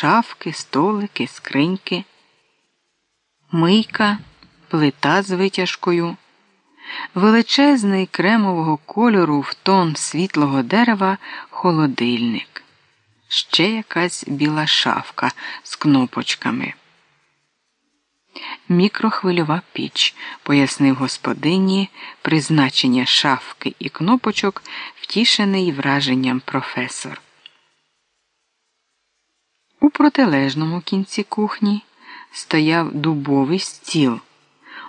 шафки, столики, скриньки, мийка, плита з витяжкою, величезний кремового кольору в тон світлого дерева холодильник, ще якась біла шафка з кнопочками. Мікрохвильова піч, пояснив господині призначення шафки і кнопочок, втішений враженням професор. У протилежному кінці кухні стояв дубовий стіл,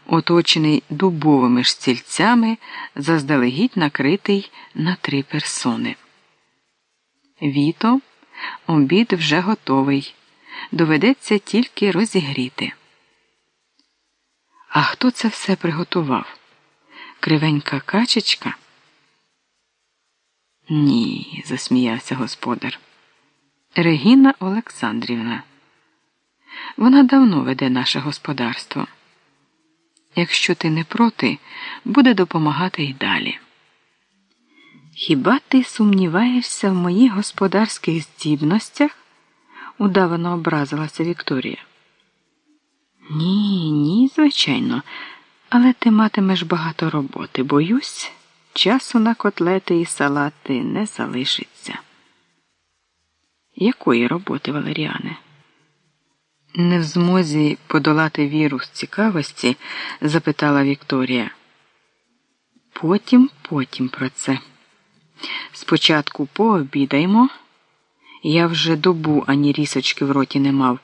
оточений дубовими ж стільцями, заздалегідь накритий на три персони. Віто, обід вже готовий. Доведеться тільки розігріти. А хто це все приготував? Кривенька качечка? Ні, засміявся господар. Регіна Олександрівна. Вона давно веде наше господарство. Якщо ти не проти, буде допомагати й далі. Хіба ти сумніваєшся в моїх господарських здібностях? удавано образилася Вікторія. Ні, ні, звичайно, але ти матимеш багато роботи. Боюсь, часу на котлети і салати не залишиться. Якої роботи, Валеріане? Не в змозі подолати вірус цікавості? запитала Вікторія. Потім, потім про це. Спочатку пообідаємо. Я вже добу ані рісочки в роті не мав,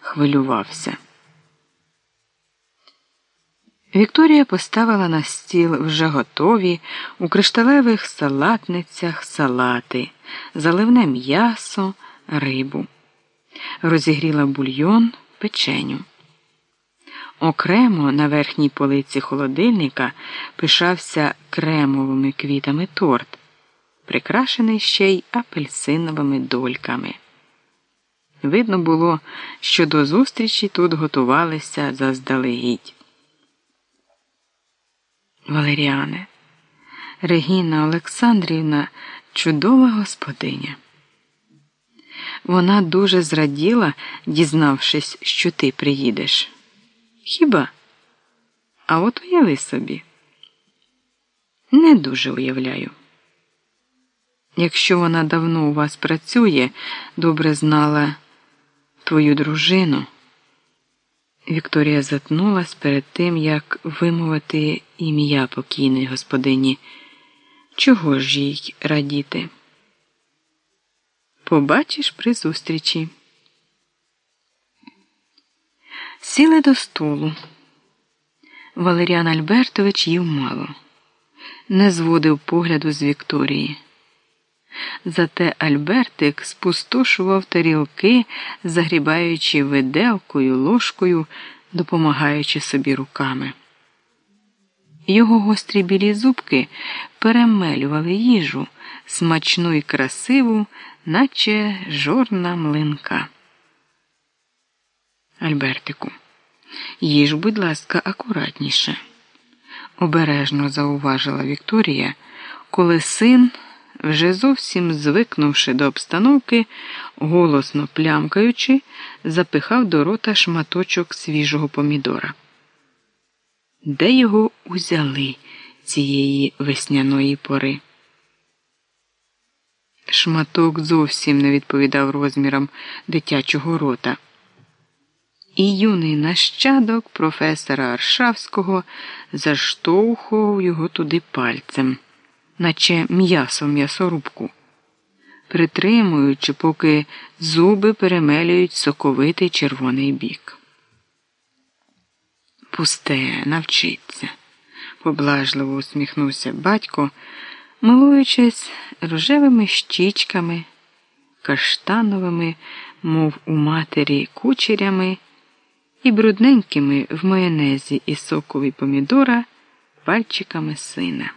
хвилювався. Вікторія поставила на стіл вже готові у кришталевих салатницях салати, заливне м'ясо, рибу, розігріла бульйон, печеню. Окремо на верхній полиці холодильника пишався кремовими квітами торт, прикрашений ще й апельсиновими дольками. Видно було, що до зустрічі тут готувалися заздалегідь. Валеріане, Регіна Олександрівна чудова господиня. Вона дуже зраділа, дізнавшись, що ти приїдеш. Хіба? А от уяви собі. Не дуже уявляю. Якщо вона давно у вас працює, добре знала твою дружину. Вікторія затнулась перед тим, як вимовити ім'я покійної господині. Чого ж їй радіти? Побачиш при зустрічі. Сіли до столу. Валеріан Альбертович їв мало, не зводив погляду з Вікторії. Зате Альбертик спустошував тарілки, загрібаючи виделкою, ложкою, допомагаючи собі руками. Його гострі білі зубки перемелювали їжу, смачну і красиву, наче жорна млинка. Альбертику, їж, будь ласка, акуратніше, обережно зауважила Вікторія, коли син вже зовсім звикнувши до обстановки, голосно плямкаючи, запихав до рота шматочок свіжого помідора. Де його узяли цієї весняної пори? Шматок зовсім не відповідав розмірам дитячого рота. І юний нащадок професора Аршавського заштовхував його туди пальцем наче м'ясо в м'ясорубку, притримуючи, поки зуби перемелюють соковитий червоний бік. Пусте, навчиться, поблажливо усміхнувся батько, милуючись рожевими щічками, каштановими, мов у матері кучерями, і брудненькими в майонезі і сокові помідора пальчиками сина.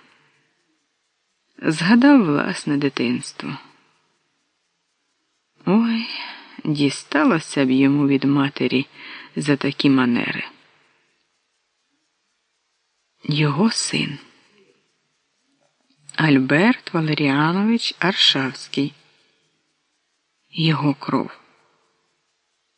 Згадав власне дитинство. Ой, дісталося б йому від матері за такі манери. Його син Альберт Валеріанович Аршавський. Його кров.